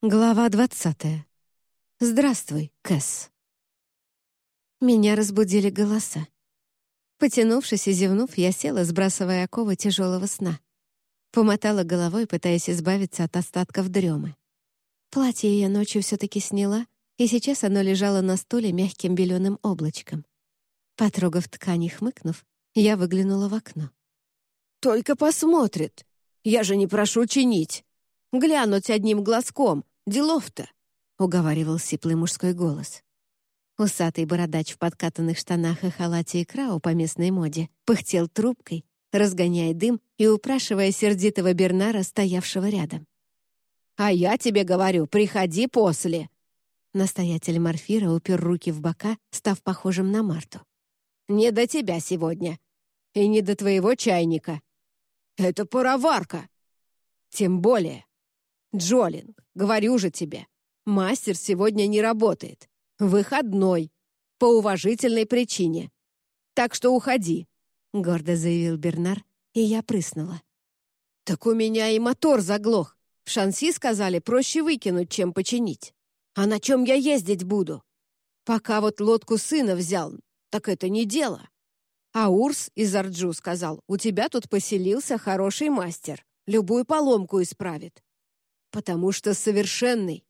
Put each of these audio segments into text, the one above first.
Глава двадцатая. Здравствуй, Кэс. Меня разбудили голоса. Потянувшись и зевнув, я села, сбрасывая оковы тяжелого сна. Помотала головой, пытаясь избавиться от остатков дремы. Платье я ночью все-таки сняла, и сейчас оно лежало на стуле мягким беленым облачком. Потрогав ткань и хмыкнув, я выглянула в окно. «Только посмотрит. Я же не прошу чинить. Глянуть одним глазком. Делов-то!» — уговаривал сиплый мужской голос. Усатый бородач в подкатанных штанах и халате икрау по местной моде пыхтел трубкой, разгоняя дым и упрашивая сердитого Бернара, стоявшего рядом. «А я тебе говорю, приходи после!» Настоятель Морфира упер руки в бока, став похожим на Марту. «Не до тебя сегодня. И не до твоего чайника. Это пароварка. Тем более. Джолин, говорю же тебе, мастер сегодня не работает. Выходной. По уважительной причине. Так что уходи», — гордо заявил Бернар, и я прыснула. «Так у меня и мотор заглох. В шанси сказали, проще выкинуть, чем починить. А на чем я ездить буду? Пока вот лодку сына взял, так это не дело. А Урс из Арджу сказал, у тебя тут поселился хороший мастер, любую поломку исправит потому что совершенный».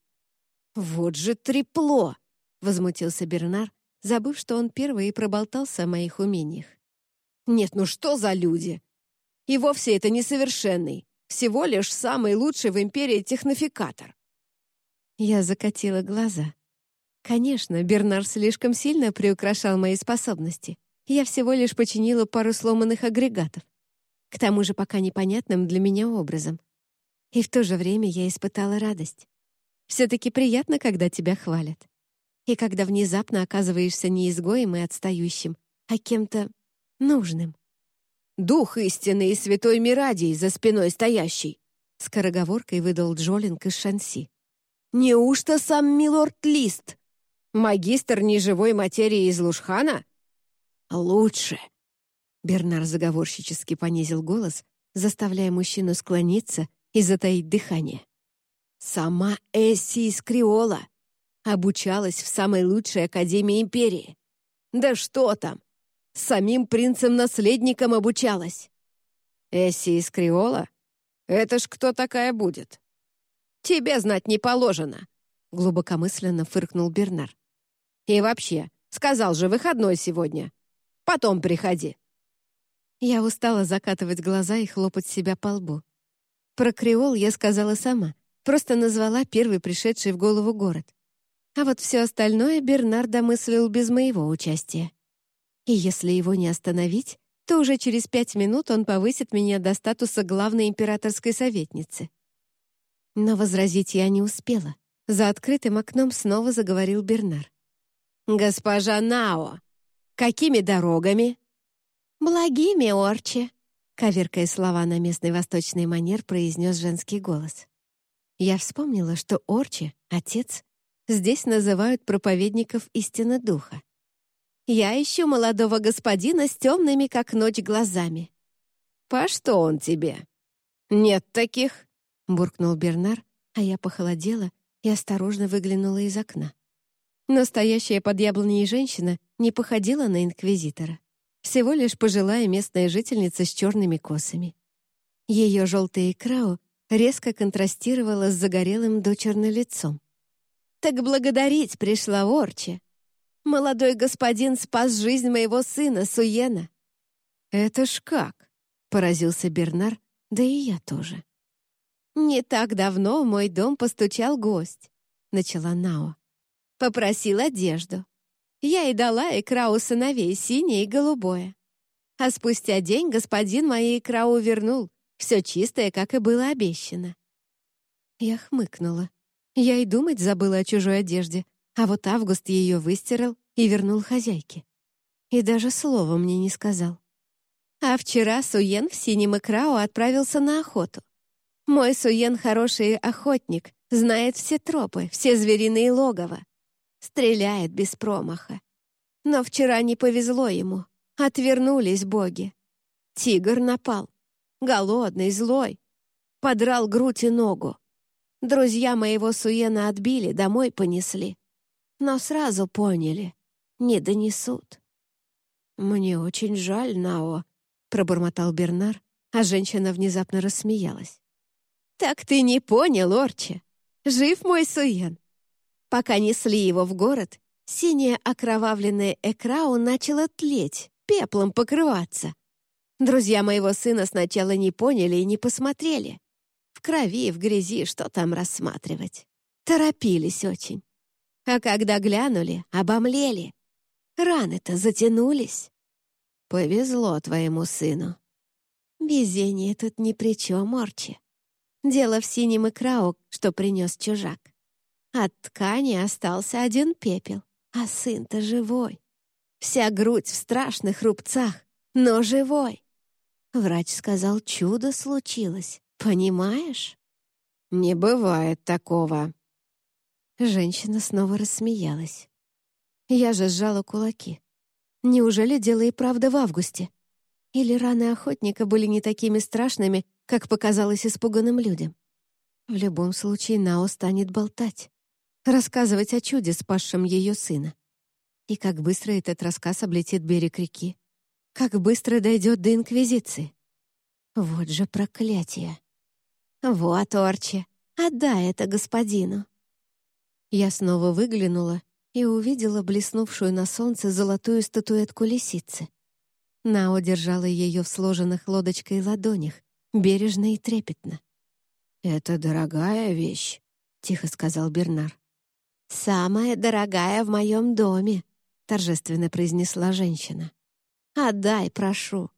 «Вот же трепло!» — возмутился Бернар, забыв, что он первый и проболтался о моих умениях. «Нет, ну что за люди? И вовсе это несовершенный, всего лишь самый лучший в империи технофикатор». Я закатила глаза. Конечно, Бернар слишком сильно приукрашал мои способности. Я всего лишь починила пару сломанных агрегатов. К тому же пока непонятным для меня образом. И в то же время я испытала радость. Все-таки приятно, когда тебя хвалят. И когда внезапно оказываешься не изгоем и отстающим, а кем-то нужным. «Дух истины и святой Мирадий за спиной стоящий!» Скороговоркой выдал Джолинг из Шанси. «Неужто сам милорд Лист? Магистр неживой материи из Лушхана?» «Лучше!» Бернар заговорщически понизил голос, заставляя мужчину склониться и затаить дыхание. Сама Эсси из Криола обучалась в самой лучшей академии империи. Да что там, самим принцем-наследником обучалась. Эсси из Криола? Это ж кто такая будет? Тебе знать не положено, глубокомысленно фыркнул Бернар. И вообще, сказал же, выходной сегодня. Потом приходи. Я устала закатывать глаза и хлопать себя по лбу. Про Креол я сказала сама, просто назвала первый пришедший в голову город. А вот все остальное Бернард домыслил без моего участия. И если его не остановить, то уже через пять минут он повысит меня до статуса главной императорской советницы. Но возразить я не успела. За открытым окном снова заговорил Бернар. «Госпожа Нао, какими дорогами?» «Благими, Орче», Коверкая слова на местный восточный манер, произнес женский голос. Я вспомнила, что Орчи, отец, здесь называют проповедников истины духа. Я ищу молодого господина с темными, как ночь, глазами. «По что он тебе?» «Нет таких», — буркнул Бернар, а я похолодела и осторожно выглянула из окна. Настоящая под яблоней женщина не походила на инквизитора. Всего лишь пожилая местная жительница с черными косами. Ее желтое крау резко контрастировало с загорелым дочерным лицом. «Так благодарить пришла Орче. Молодой господин спас жизнь моего сына, Суена». «Это ж как?» — поразился Бернар, да и я тоже. «Не так давно в мой дом постучал гость», — начала Нао. «Попросил одежду. Я и дала икра у сыновей синее и голубое. А спустя день господин мои икра увернул, все чистое, как и было обещано. Я хмыкнула. Я и думать забыла о чужой одежде, а вот Август ее выстирал и вернул хозяйке. И даже слова мне не сказал. А вчера Суен в синем икрау отправился на охоту. Мой Суен хороший охотник, знает все тропы, все звериные логово. Стреляет без промаха. Но вчера не повезло ему. Отвернулись боги. Тигр напал. Голодный, злой. Подрал грудь и ногу. Друзья моего Суена отбили, домой понесли. Но сразу поняли — не донесут. «Мне очень жаль, Нао», — пробормотал Бернар, а женщина внезапно рассмеялась. «Так ты не понял, Орче. Жив мой Суен. Пока несли его в город, синяя окровавленная экрау начала тлеть, пеплом покрываться. Друзья моего сына сначала не поняли и не посмотрели. В крови, в грязи, что там рассматривать. Торопились очень. А когда глянули, обомлели. Раны-то затянулись. Повезло твоему сыну. Везение тут ни при чем, Орчи. Дело в синем икрау, что принес чужак. От ткани остался один пепел, а сын-то живой. Вся грудь в страшных рубцах, но живой. Врач сказал, чудо случилось, понимаешь? Не бывает такого. Женщина снова рассмеялась. Я же сжала кулаки. Неужели дело и правда в августе? Или раны охотника были не такими страшными, как показалось испуганным людям? В любом случае Нао станет болтать, рассказывать о чуде, спасшем ее сына. И как быстро этот рассказ облетит берег реки. Как быстро дойдет до Инквизиции. Вот же проклятие. Вот, Орче, отдай это господину. Я снова выглянула и увидела блеснувшую на солнце золотую статуэтку лисицы. Нао держала ее в сложенных лодочкой ладонях, бережно и трепетно. «Это дорогая вещь», — тихо сказал Бернар. «Самая дорогая в моем доме», — торжественно произнесла женщина. «Отдай, прошу.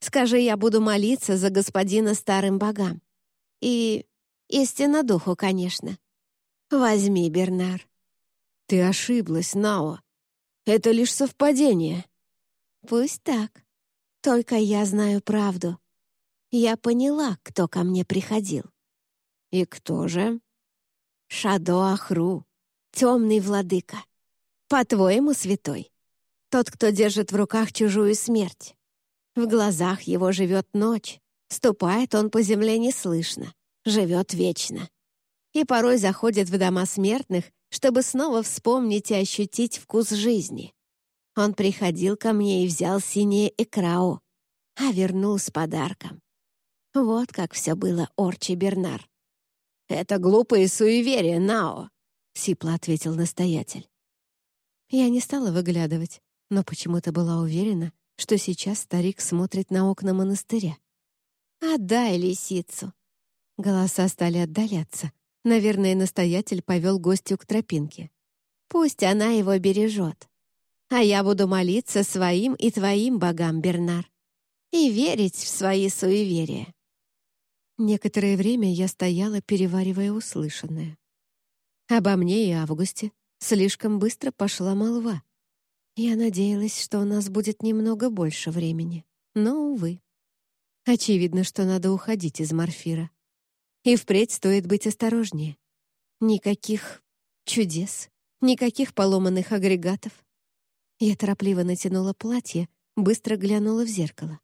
Скажи, я буду молиться за господина старым богам. И истинно духу, конечно. Возьми, Бернар». «Ты ошиблась, Нао. Это лишь совпадение». «Пусть так. Только я знаю правду. Я поняла, кто ко мне приходил». «И кто же?» «Шадо Ахру, темный владыка. По-твоему, святой? Тот, кто держит в руках чужую смерть. В глазах его живет ночь. Ступает он по земле неслышно, живет вечно. И порой заходит в дома смертных, чтобы снова вспомнить и ощутить вкус жизни. Он приходил ко мне и взял синее экрао, а вернул с подарком. Вот как все было, Орчи Бернар. «Это глупые суеверия, Нао», — сипло ответил настоятель. Я не стала выглядывать, но почему-то была уверена, что сейчас старик смотрит на окна монастыря. «Отдай лисицу!» Голоса стали отдаляться. Наверное, настоятель повел гостю к тропинке. «Пусть она его бережет. А я буду молиться своим и твоим богам, Бернар, и верить в свои суеверия». Некоторое время я стояла, переваривая услышанное. Обо мне и Августе слишком быстро пошла молва. Я надеялась, что у нас будет немного больше времени, но, увы. Очевидно, что надо уходить из Морфира. И впредь стоит быть осторожнее. Никаких чудес, никаких поломанных агрегатов. Я торопливо натянула платье, быстро глянула в зеркало.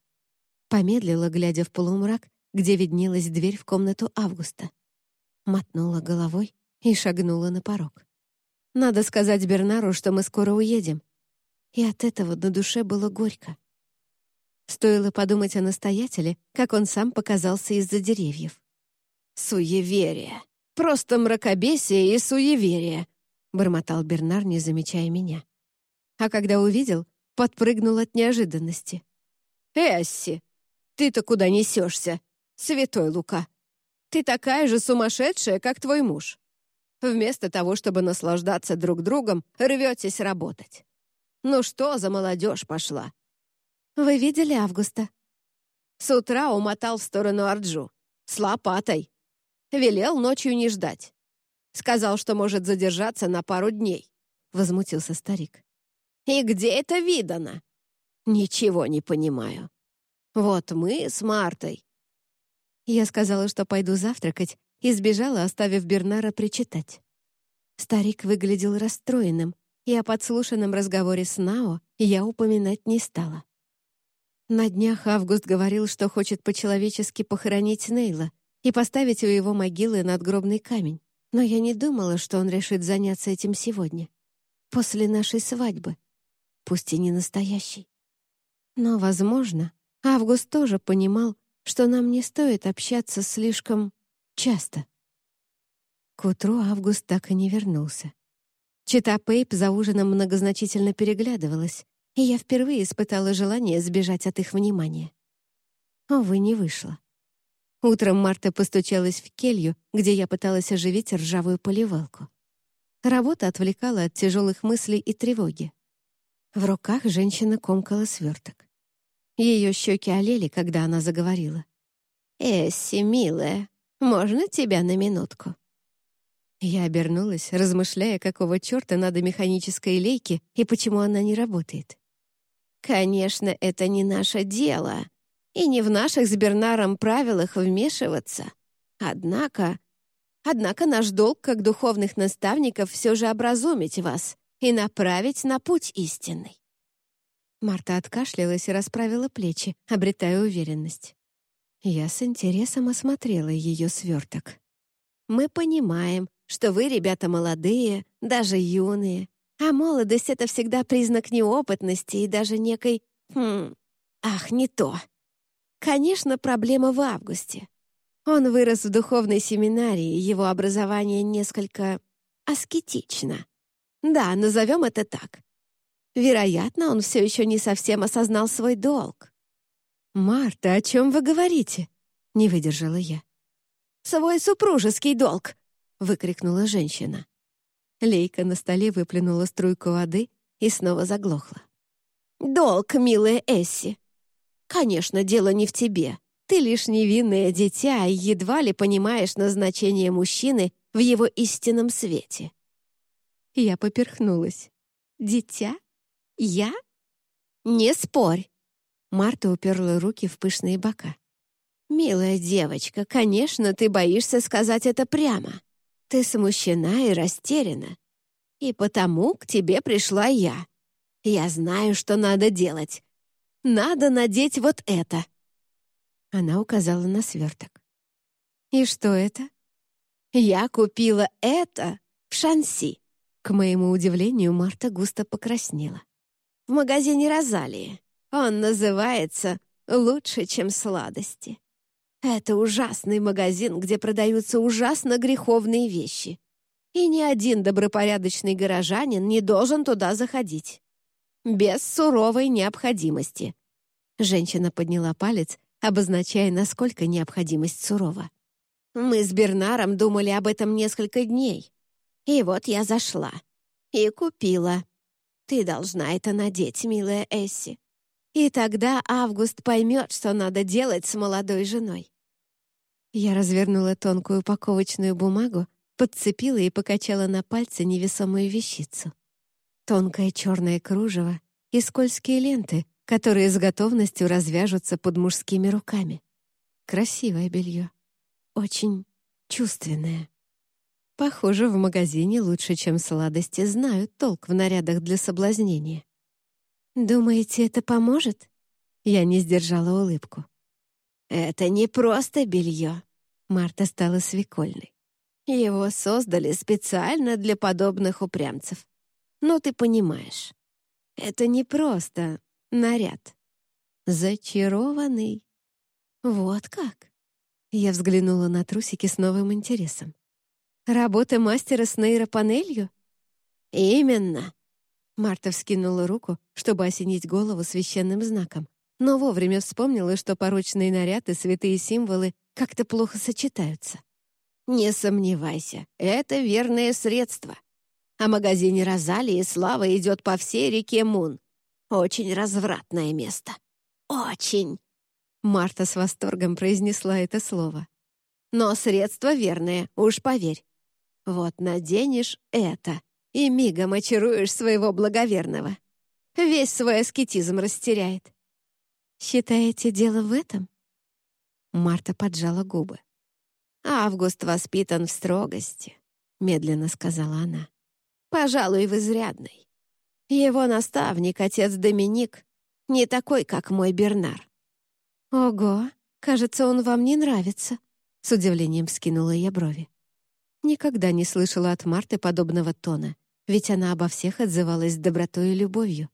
Помедлила, глядя в полумрак, где виднелась дверь в комнату Августа. Мотнула головой и шагнула на порог. Надо сказать Бернару, что мы скоро уедем, и от этого на душе было горько. Стоило подумать о настоятеле, как он сам показался из-за деревьев. «Суеверие! Просто мракобесие и суеверие!» — бормотал Бернар, не замечая меня. А когда увидел, подпрыгнул от неожиданности. «Эсси, ты-то куда несешься, святой Лука? Ты такая же сумасшедшая, как твой муж. Вместо того, чтобы наслаждаться друг другом, рветесь работать. Ну что за молодежь пошла? Вы видели Августа? С утра умотал в сторону Арджу. С лопатой. Велел ночью не ждать. Сказал, что может задержаться на пару дней. Возмутился старик. И где это видано? Ничего не понимаю. Вот мы с Мартой. Я сказала, что пойду завтракать, и сбежала, оставив Бернара причитать. Старик выглядел расстроенным, и о подслушанном разговоре с Нао я упоминать не стала. На днях Август говорил, что хочет по-человечески похоронить Нейла, и поставить у его могилы надгробный камень, но я не думала, что он решит заняться этим сегодня, после нашей свадьбы, пусть и не настоящей. Но, возможно, Август тоже понимал, что нам не стоит общаться слишком часто. К утру Август так и не вернулся. Чита Пейп за ужином многозначительно переглядывалась, и я впервые испытала желание сбежать от их внимания. Увы, не вышло. Утром Марта постучалась в келью, где я пыталась оживить ржавую поливалку. Работа отвлекала от тяжелых мыслей и тревоги. В руках женщина комкала сверток. Ее щеки олели, когда она заговорила. «Эсси, милая, можно тебя на минутку?» Я обернулась, размышляя, какого черта надо механической лейке и почему она не работает. «Конечно, это не наше дело, и не в наших с Бернаром правилах вмешиваться. Однако... Однако наш долг как духовных наставников все же образумить вас и направить на путь истинный». Марта откашлялась и расправила плечи, обретая уверенность. Я с интересом осмотрела ее сверток. «Мы понимаем, что вы, ребята, молодые, даже юные, а молодость — это всегда признак неопытности и даже некой... Хм... Ах, не то. Конечно, проблема в августе. Он вырос в духовной семинарии, его образование несколько аскетично. Да, назовем это так. Вероятно, он все еще не совсем осознал свой долг. «Марта, о чем вы говорите?» — не выдержала я. «Свой супружеский долг!» — выкрикнула женщина. Лейка на столе выплюнула струйку воды и снова заглохла. «Долг, милая Эсси, Конечно, дело не в тебе. Ты лишь невинное дитя и едва ли понимаешь назначение мужчины в его истинном свете. Я поперхнулась. Дитя? Я? Не спорь. Марта уперла руки в пышные бока. «Милая девочка, конечно, ты боишься сказать это прямо. Ты смущена и растеряна. И потому к тебе пришла я. Я знаю, что надо делать. Надо надеть вот это!» Она указала на сверток. «И что это?» «Я купила это в Шанси». К моему удивлению, Марта густо покраснела. «В магазине Розалии. Он называется «Лучше, чем сладости». Это ужасный магазин, где продаются ужасно греховные вещи. И ни один добропорядочный горожанин не должен туда заходить без суровой необходимости». Женщина подняла палец, обозначая, насколько необходимость сурова. «Мы с Бернаром думали об этом несколько дней. И вот я зашла. И купила. Ты должна это надеть, милая Эсси. И тогда Август поймет, что надо делать с молодой женой». Я развернула тонкую упаковочную бумагу, подцепила и покачала на пальце невесомую вещицу. Тонкое черное кружево и скользкие ленты, которые с готовностью развяжутся под мужскими руками. Красивое белье. Очень чувственное. Похоже, в магазине лучше, чем сладости, знают толк в нарядах для соблазнения. «Думаете, это поможет?» Я не сдержала улыбку. «Это не просто белье», — Марта стала свекольной. «Его создали специально для подобных упрямцев. Ну, ты понимаешь. Это не просто наряд. Зачарованный. Вот как. Я взглянула на трусики с новым интересом. Работа мастера с нейропанелью? Именно. Марта вскинула руку, чтобы осенить голову священным знаком, но вовремя вспомнила, что порочные наряд и святые символы как-то плохо сочетаются. «Не сомневайся, это верное средство. О магазине Розалии слава идет по всей реке Мун. Очень развратное место. Очень!» Марта с восторгом произнесла это слово. «Но средство верное, уж поверь. Вот наденешь это, и мигом очаруешь своего благоверного. Весь свой аскетизм растеряет». «Считаете, дело в этом?» Марта поджала губы. «Август воспитан в строгости», — медленно сказала она. Пожалуй, в изрядной. Его наставник, отец Доминик, не такой, как мой Бернар. Ого, кажется, он вам не нравится. С удивлением вскинула я брови. Никогда не слышала от Марты подобного тона, ведь она обо всех отзывалась с добротой и любовью.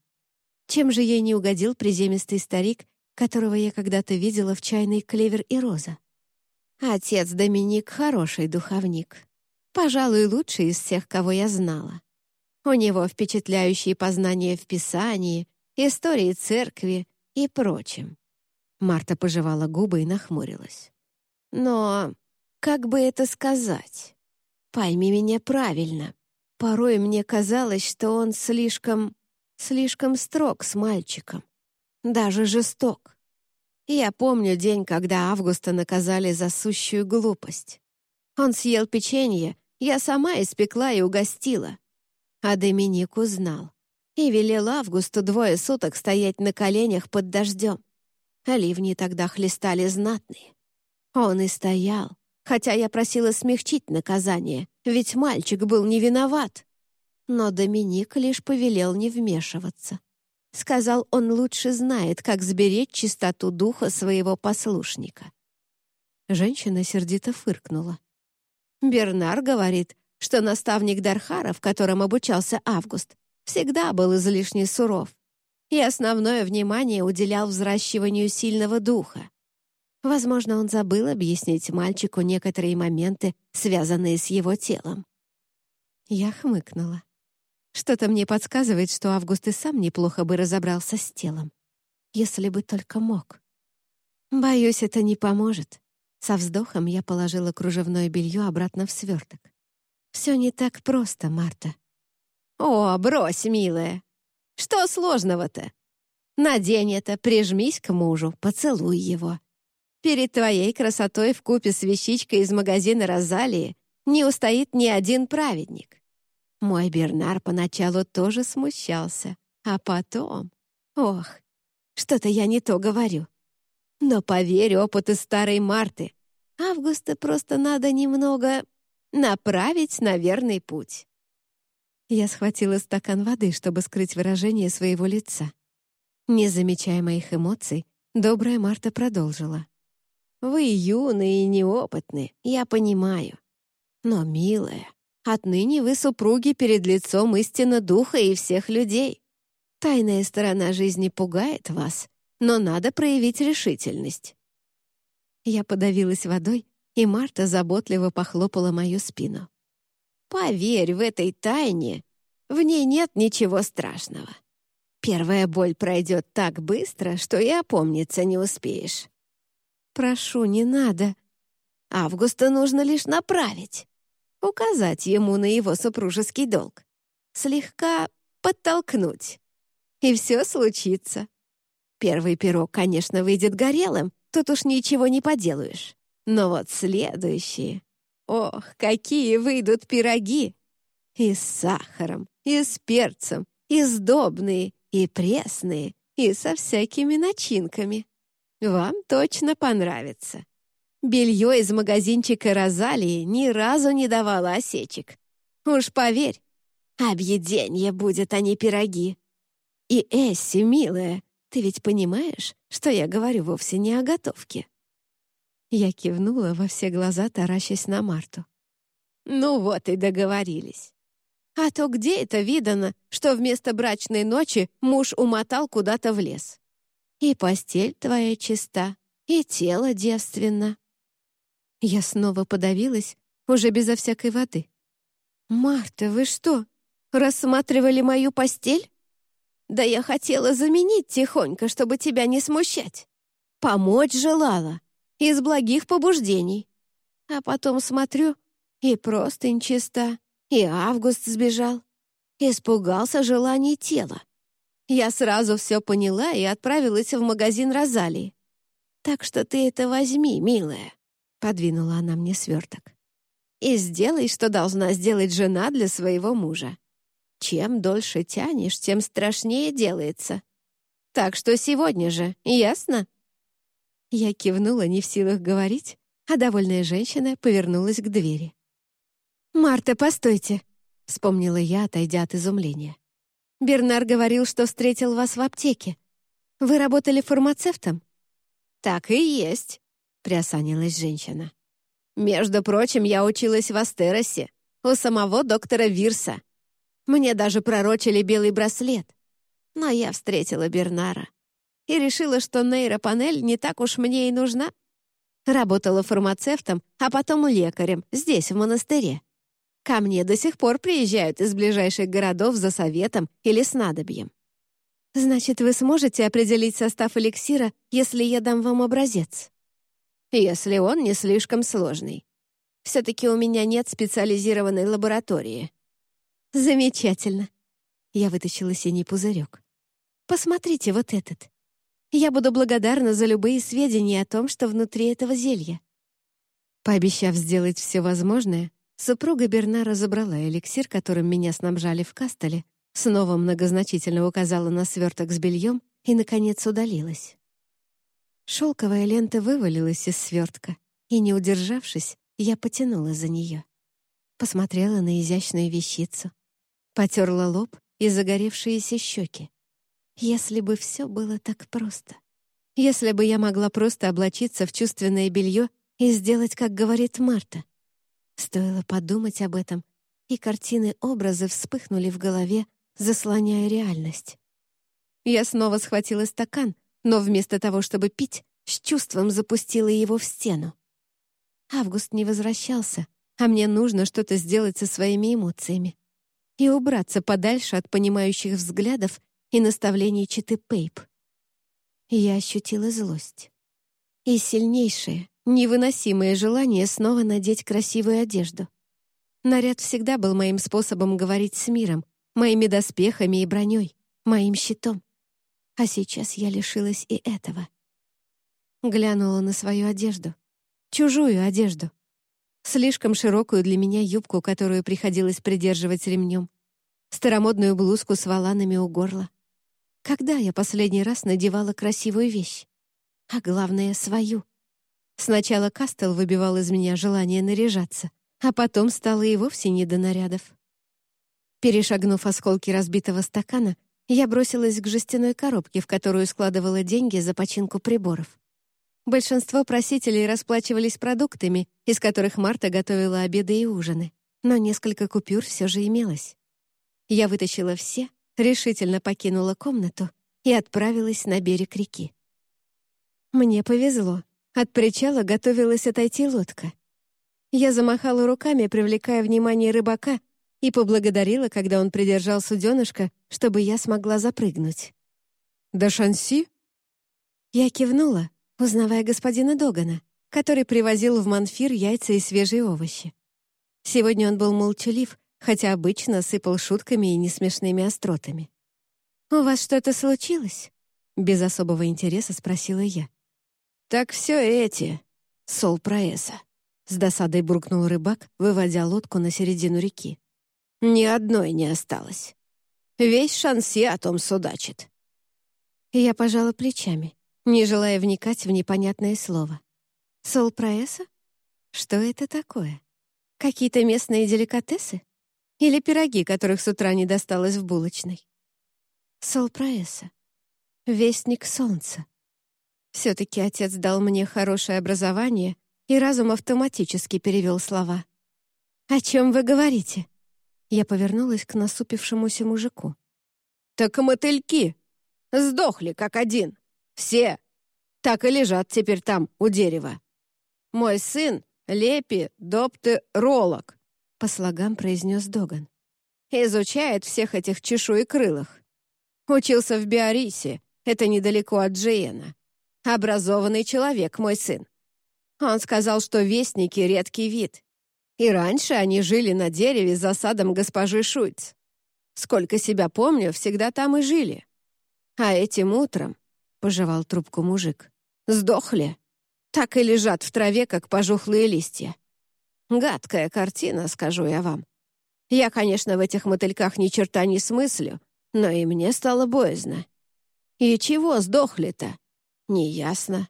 Чем же ей не угодил приземистый старик, которого я когда-то видела в чайной клевер и роза? Отец Доминик — хороший духовник. Пожалуй, лучший из всех, кого я знала. У него впечатляющие познания в Писании, истории церкви и прочем. Марта пожевала губы и нахмурилась. Но как бы это сказать? Пойми меня правильно. Порой мне казалось, что он слишком, слишком строг с мальчиком. Даже жесток. Я помню день, когда Августа наказали за сущую глупость. Он съел печенье, я сама испекла и угостила. А Доминик узнал и велел Августу двое суток стоять на коленях под дождем. Оливни тогда хлестали знатные. Он и стоял, хотя я просила смягчить наказание, ведь мальчик был не виноват. Но Доминик лишь повелел не вмешиваться. Сказал, он лучше знает, как сберечь чистоту духа своего послушника. Женщина сердито фыркнула. Бернар говорит, что наставник Дархара, в котором обучался Август, всегда был излишне суров и основное внимание уделял взращиванию сильного духа. Возможно, он забыл объяснить мальчику некоторые моменты, связанные с его телом. Я хмыкнула. Что-то мне подсказывает, что Август и сам неплохо бы разобрался с телом. Если бы только мог. Боюсь, это не поможет. Со вздохом я положила кружевное белье обратно в сверток. Все не так просто, Марта. «О, брось, милая! Что сложного-то? Надень это, прижмись к мужу, поцелуй его. Перед твоей красотой в купе с вещичкой из магазина «Розалии» не устоит ни один праведник. Мой Бернар поначалу тоже смущался, а потом... Ох, что-то я не то говорю. Но поверь опыту старой Марты, Августа просто надо немного направить на верный путь. Я схватила стакан воды, чтобы скрыть выражение своего лица. Не замечая моих эмоций, добрая Марта продолжила. Вы юные и неопытны, я понимаю. Но, милая, отныне вы супруги перед лицом истины духа и всех людей. Тайная сторона жизни пугает вас, но надо проявить решительность». Я подавилась водой, и Марта заботливо похлопала мою спину. «Поверь, в этой тайне в ней нет ничего страшного. Первая боль пройдет так быстро, что и опомниться не успеешь. «Прошу, не надо. Августа нужно лишь направить, указать ему на его супружеский долг, слегка подтолкнуть, и все случится. Первый пирог, конечно, выйдет горелым, тут уж ничего не поделаешь. Но вот следующие... Ох, какие выйдут пироги! И с сахаром, и с перцем, и сдобные, и пресные, и со всякими начинками. Вам точно понравится. Белье из магазинчика «Розалии» ни разу не давало осечек. Уж поверь, объеденье будет, а не пироги. И Эсси, милая, ты ведь понимаешь, что я говорю вовсе не о готовке?» Я кивнула во все глаза, таращась на Марту. «Ну вот и договорились. А то где это видано, что вместо брачной ночи муж умотал куда-то в лес? И постель твоя чиста, и тело девственно». Я снова подавилась, уже безо всякой воды. «Марта, вы что, рассматривали мою постель?» «Да я хотела заменить тихонько, чтобы тебя не смущать. Помочь желала, из благих побуждений. А потом смотрю, и простынь чиста, и Август сбежал. Испугался желаний тела. Я сразу все поняла и отправилась в магазин Розалии. «Так что ты это возьми, милая», — подвинула она мне сверток. «И сделай, что должна сделать жена для своего мужа. Чем дольше тянешь, тем страшнее делается. Так что сегодня же, ясно?» Я кивнула, не в силах говорить, а довольная женщина повернулась к двери. «Марта, постойте!» — вспомнила я, отойдя от изумления. Бернар говорил, что встретил вас в аптеке. Вы работали фармацевтом?» «Так и есть», — приосанилась женщина. Между прочим, я училась в Астеросе, у самого доктора Вирса. Мне даже пророчили белый браслет. Но я встретила Бернара и решила, что нейропанель не так уж мне и нужна. Работала фармацевтом, а потом лекарем, здесь, в монастыре. Ко мне до сих пор приезжают из ближайших городов за советом или снадобьем. Значит, вы сможете определить состав эликсира, если я дам вам образец? Если он не слишком сложный. Все-таки у меня нет специализированной лаборатории. Замечательно. Я вытащила синий пузырек. Посмотрите вот этот. Я буду благодарна за любые сведения о том, что внутри этого зелья. Пообещав сделать все возможное, супруга Бернара забрала эликсир, которым меня снабжали в Кастеле, снова многозначительно указала на сверток с бельем и, наконец, удалилась. Шелковая лента вывалилась из свертка, и, не удержавшись, я потянула за нее. Посмотрела на изящную вещицу, потерла лоб и загоревшиеся щеки. Если бы все было так просто. Если бы я могла просто облачиться в чувственное белье и сделать, как говорит Марта. Стоило подумать об этом, и картины-образы вспыхнули в голове, заслоняя реальность. Я снова схватила стакан, но вместо того, чтобы пить, с чувством запустила его в стену. Август не возвращался, а мне нужно что-то сделать со своими эмоциями и убраться подальше от понимающих взглядов и наставлений читы Пейп. Я ощутила злость. И сильнейшее, невыносимое желание снова надеть красивую одежду. Наряд всегда был моим способом говорить с миром, моими доспехами и броней, моим щитом. А сейчас я лишилась и этого. Глянула на свою одежду. Чужую одежду. Слишком широкую для меня юбку, которую приходилось придерживать ремнем. Старомодную блузку с воланами у горла. Когда я последний раз надевала красивую вещь? А главное, свою. Сначала Кастел выбивал из меня желание наряжаться, а потом стало и вовсе не до нарядов. Перешагнув осколки разбитого стакана, я бросилась к жестяной коробке, в которую складывала деньги за починку приборов. Большинство просителей расплачивались продуктами, из которых Марта готовила обеды и ужины, но несколько купюр все же имелось. Я вытащила все, решительно покинула комнату и отправилась на берег реки. Мне повезло. От причала готовилась отойти лодка. Я замахала руками, привлекая внимание рыбака, и поблагодарила, когда он придержал суденышко, чтобы я смогла запрыгнуть. «Да шанси?» Я кивнула, узнавая господина Догана, который привозил в Манфир яйца и свежие овощи. Сегодня он был молчалив, хотя обычно сыпал шутками и несмешными остротами. «У вас что-то случилось?» — без особого интереса спросила я. «Так все эти, сол проэса», — с досадой буркнул рыбак, выводя лодку на середину реки. Ни одной не осталось. Весь шанси о том судачит. Я пожала плечами, не желая вникать в непонятное слово. Сол проэса? Что это такое? Какие-то местные деликатесы? Или пироги, которых с утра не досталось в булочной? Сол проэса. Вестник солнца. Все-таки отец дал мне хорошее образование, и разум автоматически перевел слова. «О чем вы говорите?» Я повернулась к насупившемуся мужику. «Так мотыльки! Сдохли, как один! Все! Так и лежат теперь там, у дерева. Мой сын — Лепи Допты Ролок», — по слогам произнес Доган. «Изучает всех этих чешуекрылых. Учился в Биорисе, это недалеко от Джиена. Образованный человек, мой сын. Он сказал, что вестники — редкий вид, и раньше они жили на дереве за садом госпожи Шуйц. Сколько себя помню, всегда там и жили. А этим утром, — пожевал трубку мужик, — сдохли. Так и лежат в траве, как пожухлые листья. Гадкая картина, скажу я вам. Я, конечно, в этих мотыльках ни черта не смыслю, но и мне стало боязно. И чего сдохли-то? Неясно.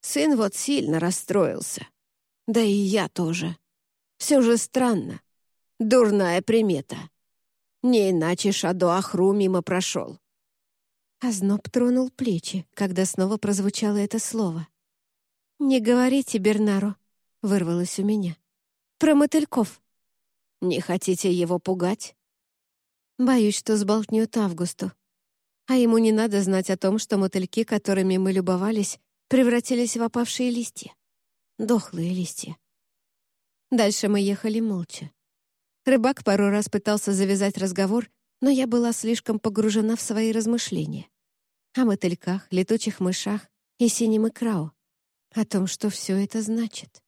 Сын вот сильно расстроился. Да и я тоже. Все же странно. Дурная примета. Не иначе Шадоахру мимо прошел. Озноб тронул плечи, когда снова прозвучало это слово. «Не говорите Бернару. — вырвалось у меня. «Про мотыльков». «Не хотите его пугать?» Боюсь, что сболтнет Августу. А ему не надо знать о том, что мотыльки, которыми мы любовались, превратились в опавшие листья. Дохлые листья. Дальше мы ехали молча. Рыбак пару раз пытался завязать разговор, но я была слишком погружена в свои размышления. О мотыльках, летучих мышах и синем икрау. О том, что все это значит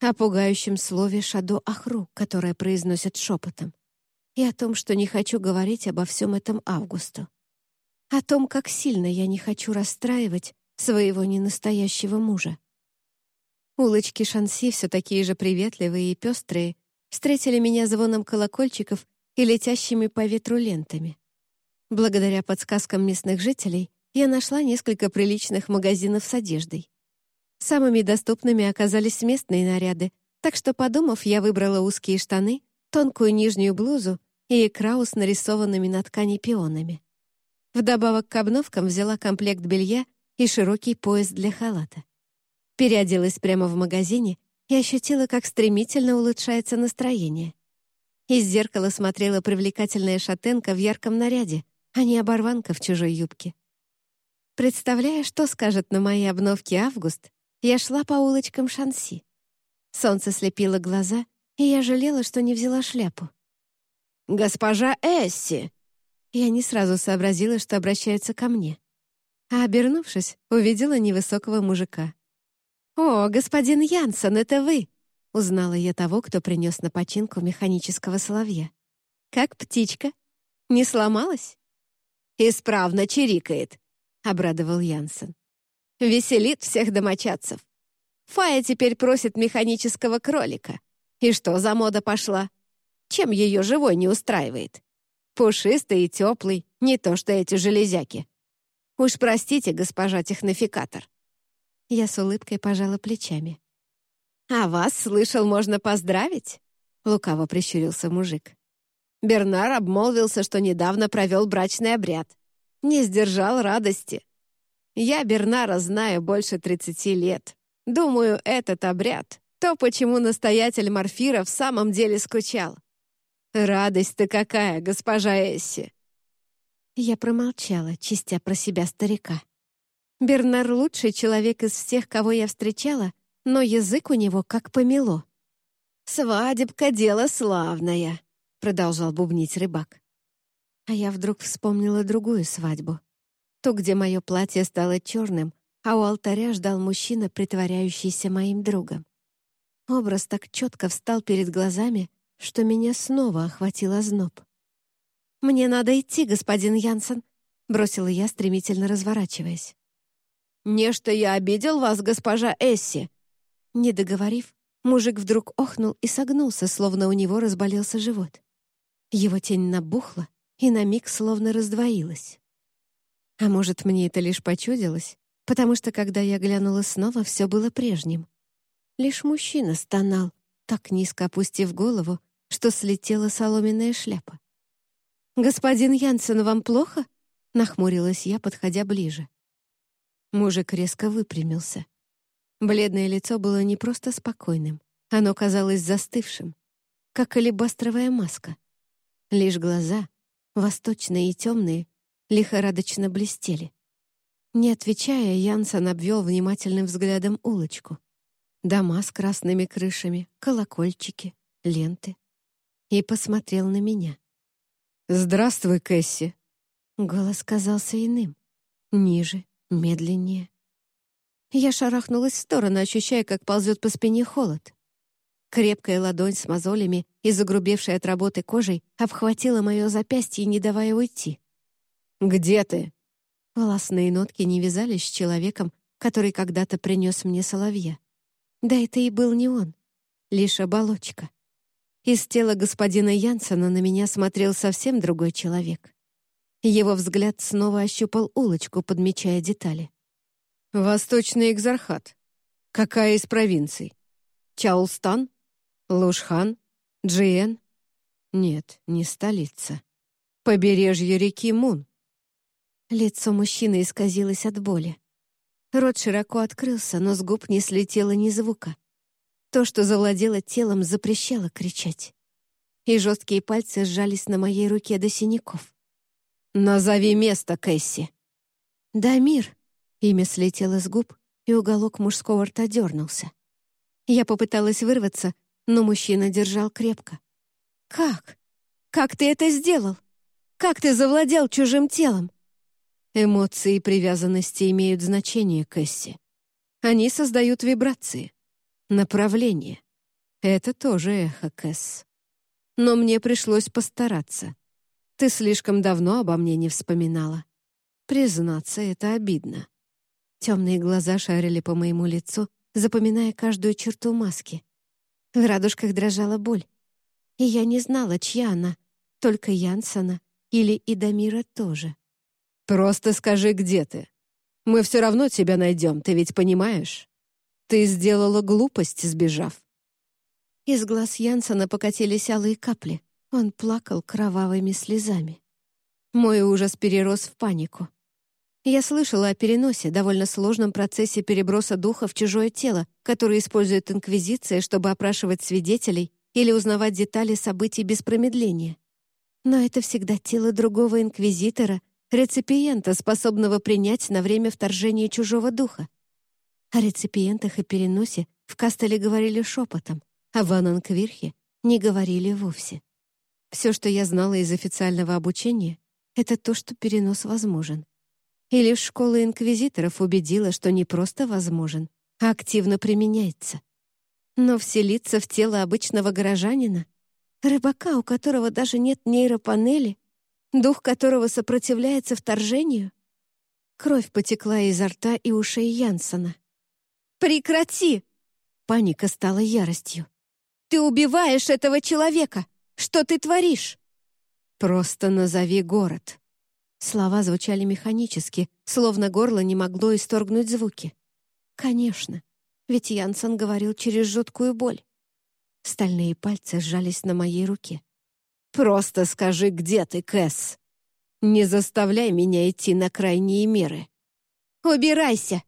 о пугающем слове «шадо Ахру», которое произносят шепотом, и о том, что не хочу говорить обо всем этом Августу. О том, как сильно я не хочу расстраивать своего ненастоящего мужа. Улочки Шанси, все такие же приветливые и пестрые, встретили меня звоном колокольчиков и летящими по ветру лентами. Благодаря подсказкам местных жителей я нашла несколько приличных магазинов с одеждой. Самыми доступными оказались местные наряды, так что, подумав, я выбрала узкие штаны, тонкую нижнюю блузу и экрау с нарисованными на ткани пионами. Вдобавок к обновкам взяла комплект белья и широкий пояс для халата. Переоделась прямо в магазине и ощутила, как стремительно улучшается настроение. Из зеркала смотрела привлекательная шатенка в ярком наряде, а не оборванка в чужой юбке. Представляя, что скажет на мои обновки Август, я шла по улочкам Шанси. Солнце слепило глаза, и я жалела, что не взяла шляпу. «Госпожа Эсси!» Я не сразу сообразила, что обращаются ко мне. А, обернувшись, увидела невысокого мужика. «О, господин Янсон, это вы!» Узнала я того, кто принес на починку механического соловья. «Как птичка? Не сломалась?» «Исправно чирикает», — обрадовал Янсен. Веселит всех домочадцев. Фая теперь просит механического кролика. И что за мода пошла? Чем ее живой не устраивает? Пушистый и теплый, не то что эти железяки. Уж простите, госпожа технофикатор. Я с улыбкой пожала плечами. «А вас, слышал, можно поздравить?» — лукаво прищурился мужик. Бернар обмолвился, что недавно провел брачный обряд. Не сдержал радости. Я Бернара знаю больше 30 лет. Думаю, этот обряд — то, почему настоятель Морфира в самом деле скучал. Радость-то какая, госпожа Эсси!» Я промолчала, чистя про себя старика. Бернар — лучший человек из всех, кого я встречала, но язык у него как помело. «Свадебка — дело славное», — продолжал бубнить рыбак. А я вдруг вспомнила другую свадьбу. То, где мое платье стало черным, а у алтаря ждал мужчина, притворяющийся моим другом. Образ так четко встал перед глазами, что меня снова охватил озноб. «Мне надо идти, господин Янсен», — бросила я, стремительно разворачиваясь. «Нечто я обидел вас, госпожа Эсси!» Не договорив, мужик вдруг охнул и согнулся, словно у него разболелся живот. Его тень набухла и на миг словно раздвоилась. А может, мне это лишь почудилось, потому что, когда я глянула снова, все было прежним. Лишь мужчина стонал, так низко опустив голову, что слетела соломенная шляпа. «Господин Янсен, вам плохо?» — нахмурилась я, подходя ближе. Мужик резко выпрямился. Бледное лицо было не просто спокойным, оно казалось застывшим, как алебастровая маска. Лишь глаза, восточные и темные, лихорадочно блестели. Не отвечая, Янсон обвел внимательным взглядом улочку. Дома с красными крышами, колокольчики, ленты. И посмотрел на меня. «Здравствуй, Кэсси!» Голос казался иным. Ниже, медленнее. Я шарахнулась в сторону, ощущая, как ползет по спине холод. Крепкая ладонь с мозолями и загрубевшей от работы кожей обхватила мое запястье, не давая уйти. «Где ты?» Волосные нотки не вязались с человеком, который когда-то принес мне соловья. Да это и был не он, лишь оболочка. Из тела господина Янсона на меня смотрел совсем другой человек. Его взгляд снова ощупал улочку, подмечая детали. «Восточный экзархат. Какая из провинций? Чаулстан? Лушхан? Джиен? Нет, не столица. Побережье реки Мун. Лицо мужчины исказилось от боли. Рот широко открылся, но с губ не слетело ни звука. То, что завладело телом, запрещало кричать. И жесткие пальцы сжались на моей руке до синяков. «Назови место, Кэсси!» «Дамир!» Имя слетело с губ, и уголок мужского рта дернулся. Я попыталась вырваться, но мужчина держал крепко. «Как? Как ты это сделал? Как ты завладел чужим телом?» Эмоции и привязанности имеют значение, Кэсси. Они создают вибрации, направление. Это тоже эхо, Кэс. Но мне пришлось постараться. Ты слишком давно обо мне не вспоминала. Признаться, это обидно. Темные глаза шарили по моему лицу, запоминая каждую черту маски. В радужках дрожала боль. И я не знала, чья она, только Янсона или Идамира тоже. «Просто скажи, где ты. Мы все равно тебя найдем, ты ведь понимаешь? Ты сделала глупость, сбежав». Из глаз Янсона покатились алые капли. Он плакал кровавыми слезами. Мой ужас перерос в панику. Я слышала о переносе, довольно сложном процессе переброса духа в чужое тело, который использует Инквизиция, чтобы опрашивать свидетелей или узнавать детали событий без промедления. Но это всегда тело другого инквизитора, реципиента, способного принять на время вторжения чужого духа. О реципиентах и переносе в Кастеле говорили шепотом, а в Ананквирхе не говорили вовсе. Все, что я знала из официального обучения, это то, что перенос возможен. И лишь школа инквизиторов убедила, что не просто возможен, а активно применяется. Но вселиться в тело обычного горожанина, рыбака, у которого даже нет нейропанели, дух которого сопротивляется вторжению? Кровь потекла изо рта и ушей Янсона. «Прекрати!» Паника стала яростью. «Ты убиваешь этого человека! Что ты творишь?» «Просто назови город», Слова звучали механически, словно горло не могло исторгнуть звуки. Конечно, ведь Янсен говорил через жуткую боль. Стальные пальцы сжались на моей руке. «Просто скажи, где ты, Кэс? Не заставляй меня идти на крайние меры». «Убирайся!»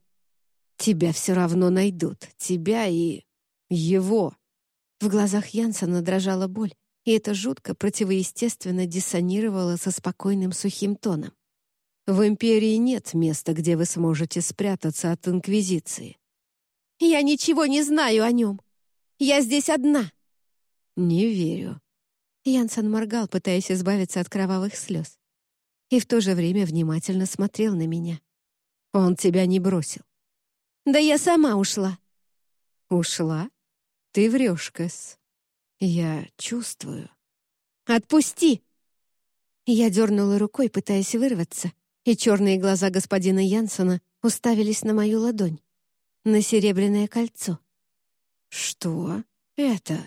«Тебя все равно найдут, тебя и... его». В глазах Янсена дрожала боль, и это жутко противоестественно диссонировало со спокойным сухим тоном. «В Империи нет места, где вы сможете спрятаться от Инквизиции». «Я ничего не знаю о нем. Я здесь одна». «Не верю». Янсен моргал, пытаясь избавиться от кровавых слез. И в то же время внимательно смотрел на меня. «Он тебя не бросил». «Да я сама ушла». «Ушла? Ты врешь, Кэс». Я чувствую. «Отпусти!» Я дернула рукой, пытаясь вырваться, и черные глаза господина Янсона уставились на мою ладонь, на серебряное кольцо. «Что это?»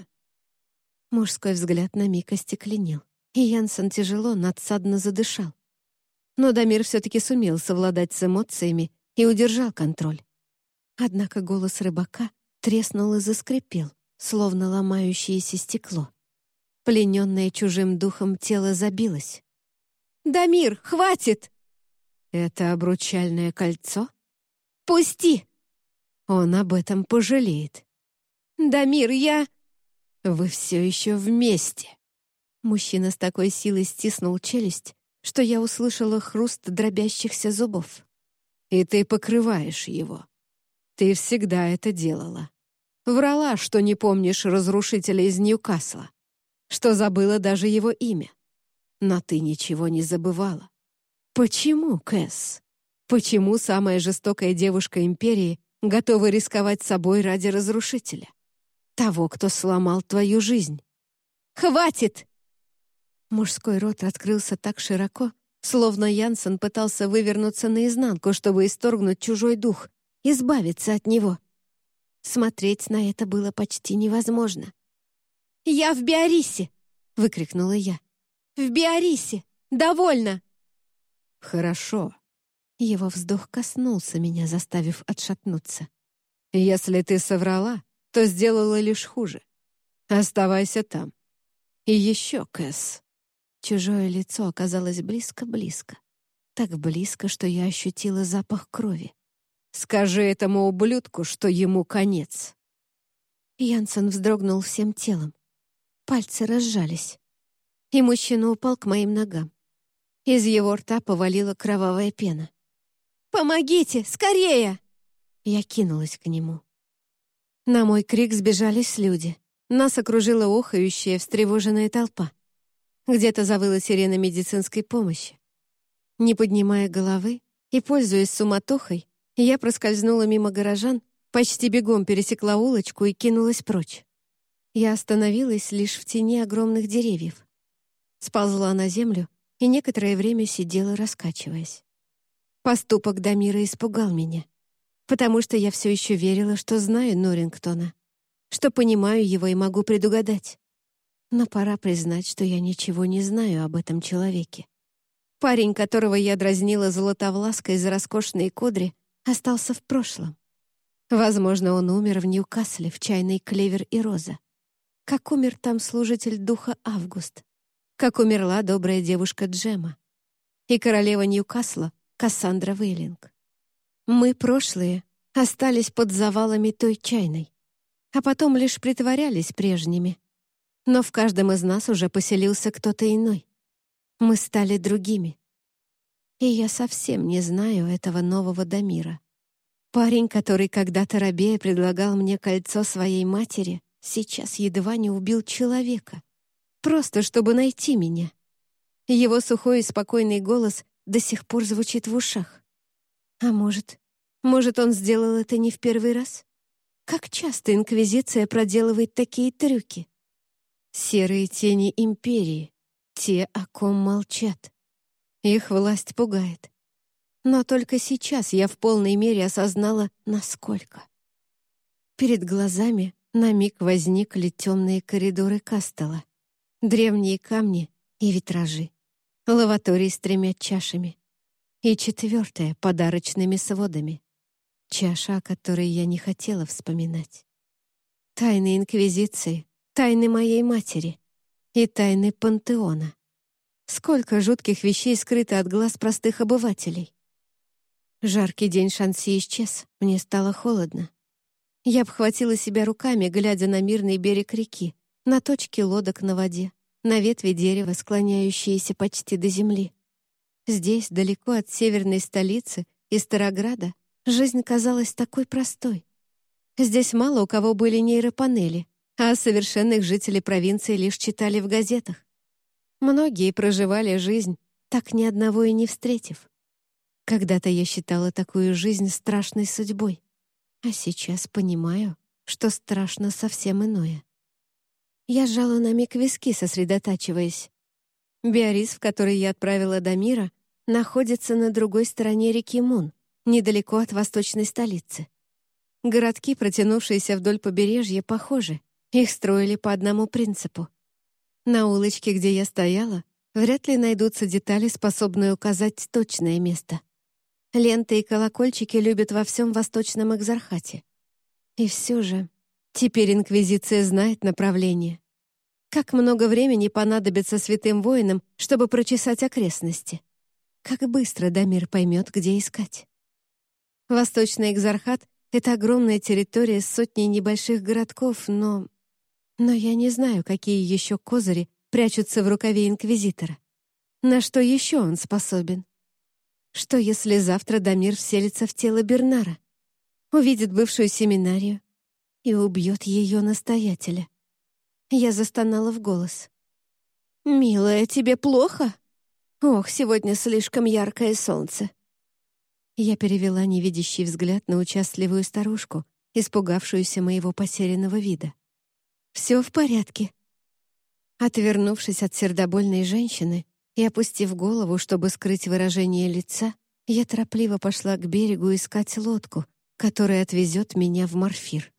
Мужской взгляд на миг остекленел, и Янсон тяжело, надсадно задышал. Но Дамир все-таки сумел совладать с эмоциями и удержал контроль. Однако голос рыбака треснул и заскрипел словно ломающееся стекло. Плененное чужим духом тело забилось. «Дамир, хватит!» «Это обручальное кольцо?» «Пусти!» «Он об этом пожалеет». «Дамир, я...» «Вы все еще вместе!» Мужчина с такой силой стиснул челюсть, что я услышала хруст дробящихся зубов. «И ты покрываешь его. Ты всегда это делала. Врала, что не помнишь разрушителя из Ньюкасла, что забыла даже его имя. Но ты ничего не забывала. Почему, Кэс? Почему самая жестокая девушка Империи готова рисковать собой ради разрушителя? Того, кто сломал твою жизнь. «Хватит!» Мужской рот раскрылся так широко, словно Янсен пытался вывернуться наизнанку, чтобы исторгнуть чужой дух, избавиться от него. Смотреть на это было почти невозможно. «Я в Биорисе!» — выкрикнула я. «В Биорисе! Довольно!» «Хорошо». Его вздох коснулся меня, заставив отшатнуться. «Если ты соврала, то сделала лишь хуже. Оставайся там. И еще, Кэс». Чужое лицо оказалось близко-близко. Так близко, что я ощутила запах крови. Скажи этому ублюдку, что ему конец». Янсен вздрогнул всем телом. Пальцы разжались. И мужчина упал к моим ногам. Из его рта повалила кровавая пена. «Помогите! Скорее!» Я кинулась к нему. На мой крик сбежались люди. Нас окружила охающая, встревоженная толпа. Где-то завыла сирена медицинской помощи. Не поднимая головы и пользуясь суматохой, я проскользнула мимо горожан, почти бегом пересекла улочку и кинулась прочь. Я остановилась лишь в тени огромных деревьев. Сползла на землю и некоторое время сидела, раскачиваясь. Поступок Дамира испугал меня, потому что я все еще верила, что знаю Норрингтона что понимаю его и могу предугадать. Но пора признать, что я ничего не знаю об этом человеке. Парень, которого я дразнила золотовлаской за роскошные кудри, остался в прошлом. Возможно, он умер в Ньюкасле в чайной клевер и роза. Как умер там служитель духа Август. Как умерла добрая девушка Джема. И королева Ньюкасла Кассандра Вейлинг. Мы, прошлые, остались под завалами той чайной а потом лишь притворялись прежними. Но в каждом из нас уже поселился кто-то иной. Мы стали другими. И я совсем не знаю этого нового Дамира. Парень, который когда-то рабея предлагал мне кольцо своей матери, сейчас едва не убил человека. Просто чтобы найти меня. Его сухой и спокойный голос до сих пор звучит в ушах. А может, может, он сделал это не в первый раз? Как часто Инквизиция проделывает такие трюки? Серые тени Империи, те, о ком молчат. Их власть пугает. Но только сейчас я в полной мере осознала, насколько. Перед глазами на миг возникли темные коридоры Кастела, древние камни и витражи, лаватории с тремя чашами и четвертое — подарочными сводами. Чаша, о которой я не хотела вспоминать. Тайны Инквизиции, тайны моей матери и тайны Пантеона. Сколько жутких вещей скрыто от глаз простых обывателей. Жаркий день Шанси исчез, мне стало холодно. Я обхватила себя руками, глядя на мирный берег реки, на точки лодок на воде, на ветви дерева, склоняющиеся почти до земли. Здесь, далеко от северной столицы и Старограда, Жизнь казалась такой простой. Здесь мало у кого были нейропанели, а совершенных жителей провинции лишь читали в газетах. Многие проживали жизнь, так ни одного и не встретив. Когда-то я считала такую жизнь страшной судьбой, а сейчас понимаю, что страшно совсем иное. Я сжала на миг виски, сосредотачиваясь. Биорис, в который я отправила Дамира, находится на другой стороне реки Мун, недалеко от восточной столицы. Городки, протянувшиеся вдоль побережья, похожи. Их строили по одному принципу. На улочке, где я стояла, вряд ли найдутся детали, способные указать точное место. Ленты и колокольчики любят во всем восточном экзархате. И все же, теперь Инквизиция знает направление. Как много времени понадобится святым воинам, чтобы прочесать окрестности? Как быстро Дамир поймет, где искать? Восточный Экзархат — это огромная территория с сотней небольших городков, но... Но я не знаю, какие еще козыри прячутся в рукаве Инквизитора. На что еще он способен? Что, если завтра Дамир вселится в тело Бернара, увидит бывшую семинарию и убьет ее настоятеля? Я застонала в голос. «Милая, тебе плохо? Ох, сегодня слишком яркое солнце. Я перевела невидящий взгляд на участливую старушку, испугавшуюся моего потерянного вида. «Все в порядке». Отвернувшись от сердобольной женщины и опустив голову, чтобы скрыть выражение лица, я торопливо пошла к берегу искать лодку, которая отвезет меня в Морфир.